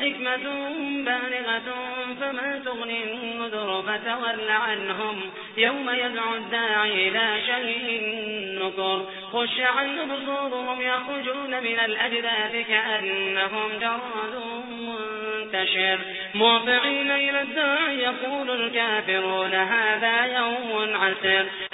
حكمة بالغة فما تغني النذر فتول عنهم. يوم يدعو الداعي إلى شيء نكر خش عن بصورهم يخرجون من الأجداث كأنهم جراد منتشر. موضعين إلى الداعي يقول الكافرون هذا يوم عسر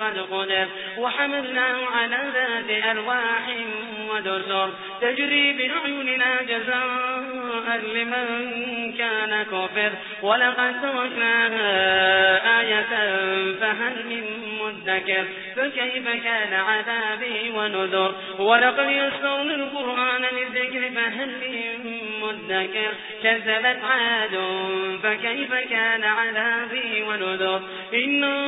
قد قدر وحملناه على ذات ألواح ودسر تجري بأعيننا جزاء لمن كان كفر. ولقد تركناها آية فهل من مدكر؟ فكيف كان عذابي ونذر؟ ولقد يسرنا القرآن للذكر فهل من مدكر؟ كذبت عاد فكيف كان عذابي ونذر؟ إنا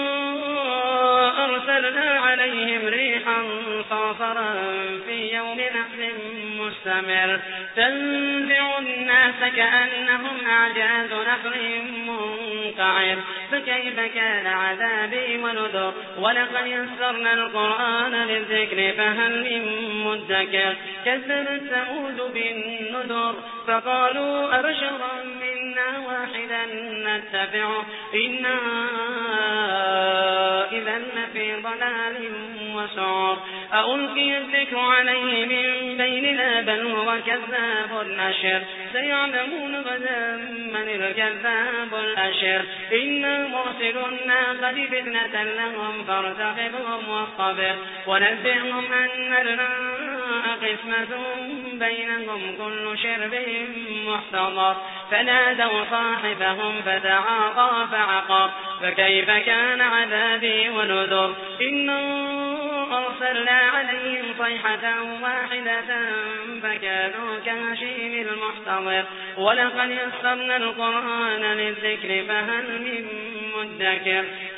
أرسلنا عليهم ريحا صافرا في يوم نحس مستمر. تنزع الناس كأنهم أعجاز نخل منقعر فكيف كان عذابي ونذر؟ ولقد يسرنا القرآن للذكر فهل من مدكر؟ كذبت ثمود بالنذر فقالوا أبشرا منا واحدا نتبعه. إنا إذا لفي ضلال وسعر. ألقي الذكر عليه من بيننا بل هو كذاب أشر. سيعلمون غدا من الكذاب الأشر. إنا مرسل الناقة فتنة لهم فارتقبهم واصطبر ونبئهم أن الماء قسمة بينهم كل شرب محتضر. فنادوا صاحبهم فتعاطى فعقر فكيف كان عذابي ونذر؟ إنا أرسلنا عليهم صيحة واحدة فكانوا كهشيم المحتضر. ولقد يسرنا القرآن للذكر فهل من مدكر؟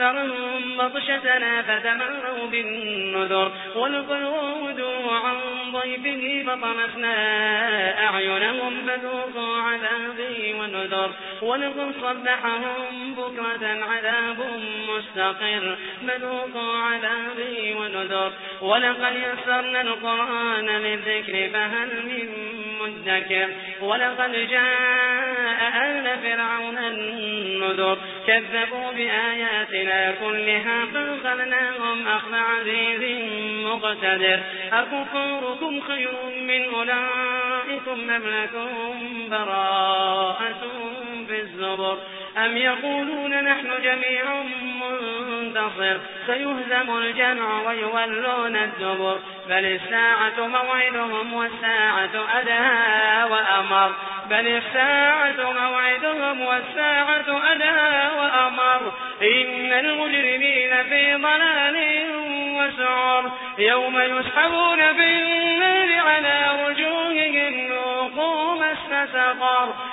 أنذرهم بطشتنا فتمروا بالنذر ولقد عن ضيفه فطمسنا أعينهم فذوقوا عذابي ونذر ولقد صبحهم بكرة عذاب مستقر فذوقوا عذابي ونذر ولقد يسرنا القرآن للذكر فهل من مدكر ولقد جاء آل فرعون النذر. كذبوا بآياتنا كلها فأخذناهم أخذ عزيز مقتدر. أكفاركم خير من أولئكم أم لكم براءة في الزبر؟ أم يقولون نحن جميع منتصر سيهزم الجمع ويولون الدبر بل الساعة موعدهم والساعة أدهى وأمر بل الساعة موعدهم والساعة أدهى وأمر إن المجرمين في ضلال وسعر يوم يسحبون في النار على وجوههم ذوقوا مس سقر